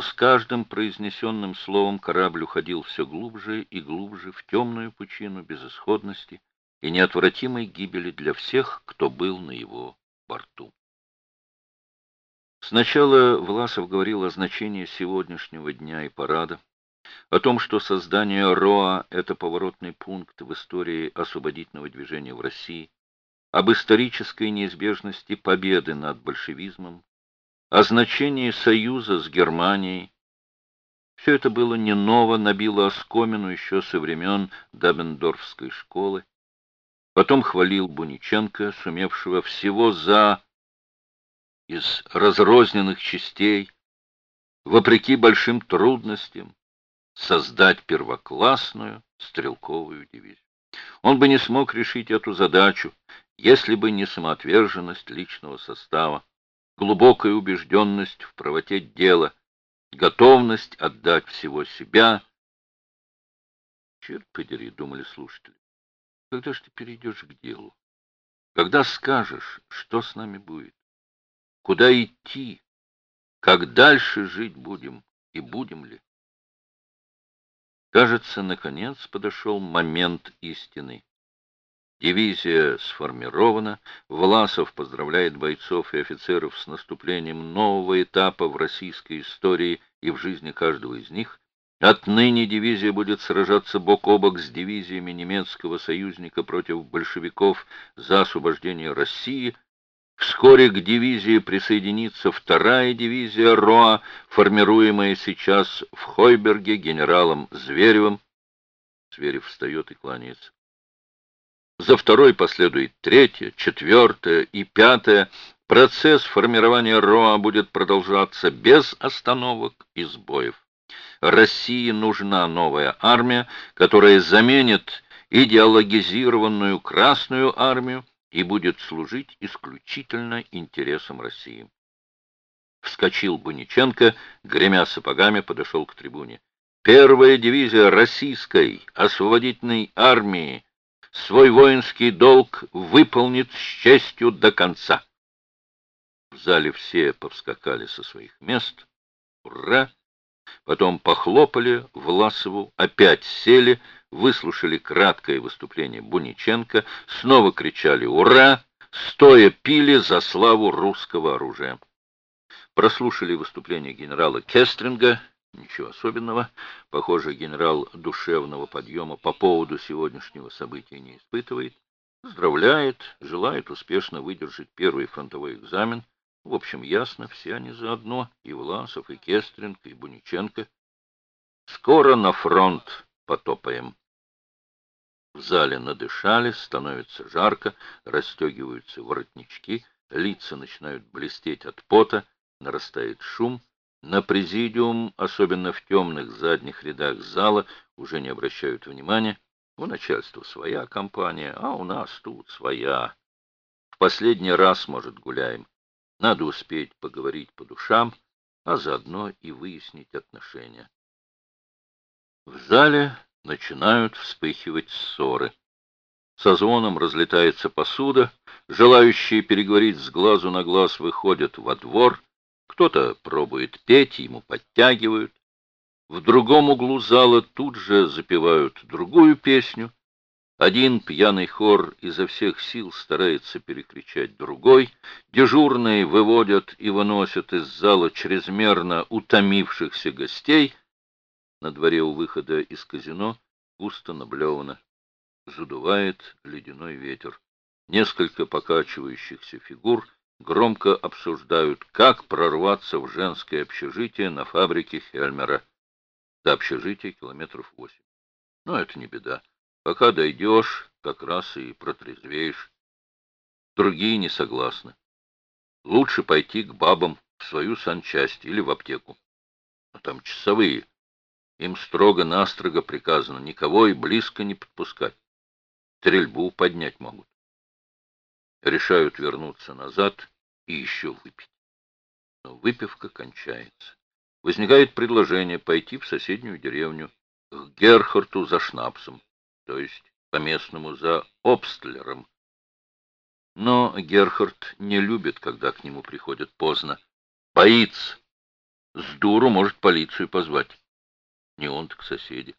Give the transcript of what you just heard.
С каждым произнесенным словом корабль уходил все глубже и глубже в темную пучину безысходности и неотвратимой гибели для всех, кто был на его борту. Сначала Власов говорил о значении сегодняшнего дня и парада, о том, что создание РОА – это поворотный пункт в истории освободительного движения в России, об исторической неизбежности победы над большевизмом, о значении союза с Германией. Все это было не ново, набило оскомину еще со времен Дабендорфской школы. Потом хвалил Буниченко, сумевшего всего за из разрозненных частей, вопреки большим трудностям, создать первоклассную стрелковую дивизию. Он бы не смог решить эту задачу, если бы не самоотверженность личного состава, глубокая убежденность в правоте дела, готовность отдать всего себя. Черт подери, думали слушатели, когда же ты перейдешь к делу? Когда скажешь, что с нами будет? Куда идти? Как дальше жить будем и будем ли? Кажется, наконец подошел момент истины. Дивизия сформирована, Власов поздравляет бойцов и офицеров с наступлением нового этапа в российской истории и в жизни каждого из них. Отныне дивизия будет сражаться бок о бок с дивизиями немецкого союзника против большевиков за освобождение России – Вскоре к дивизии присоединится вторая дивизия РОА, формируемая сейчас в Хойберге генералом Зверевым. Зверев встает и кланяется. За второй последует третья, четвертая и пятая. Процесс формирования РОА будет продолжаться без остановок и сбоев. России нужна новая армия, которая заменит идеологизированную Красную армию, и будет служить исключительно интересам России. Вскочил Буниченко, гремя сапогами, подошел к трибуне. Первая дивизия российской освободительной армии свой воинский долг выполнит с честью до конца. В зале все повскакали со своих мест. Ура! Потом похлопали Власову, опять сели, выслушали краткое выступление Буниченко, снова кричали «Ура!», стоя пили за славу русского оружия. Прослушали выступление генерала Кестринга, ничего особенного, похоже, генерал душевного подъема по поводу сегодняшнего события не испытывает, поздравляет, желает успешно выдержать первый фронтовой экзамен, в общем, ясно, все они заодно, и Власов, и Кестринг, и Буниченко. Скоро на фронт потопаем. В зале надышали, становится жарко, расстегиваются воротнички, лица начинают блестеть от пота, нарастает шум. На президиум, особенно в темных задних рядах зала, уже не обращают внимания. У начальства своя компания, а у нас тут своя. В последний раз, может, гуляем. Надо успеть поговорить по душам, а заодно и выяснить отношения. В зале начинают вспыхивать ссоры. Со звоном разлетается посуда, желающие переговорить с глазу на глаз выходят во двор, кто-то пробует петь, ему подтягивают. В другом углу зала тут же запевают другую песню. Один пьяный хор изо всех сил старается перекричать другой. Дежурные выводят и выносят из зала чрезмерно утомившихся гостей — на дворе у выхода из казино густо наблевано. Задувает ледяной ветер. Несколько покачивающихся фигур громко обсуждают, как прорваться в женское общежитие на фабрике Хельмера. До общежития километров восемь. Но это не беда. Пока дойдешь, как раз и протрезвеешь. Другие не согласны. Лучше пойти к бабам в свою санчасть или в аптеку. Но там часовые. Им строго-настрого приказано никого и близко не подпускать. Стрельбу поднять могут. Решают вернуться назад и еще выпить. Но выпивка кончается. Возникает предложение пойти в соседнюю деревню к Герхарту за шнапсом, то есть по-местному за обстлером. Но Герхард не любит, когда к нему приходят поздно. Боится, С дуру может полицию позвать. Не он, так соседи.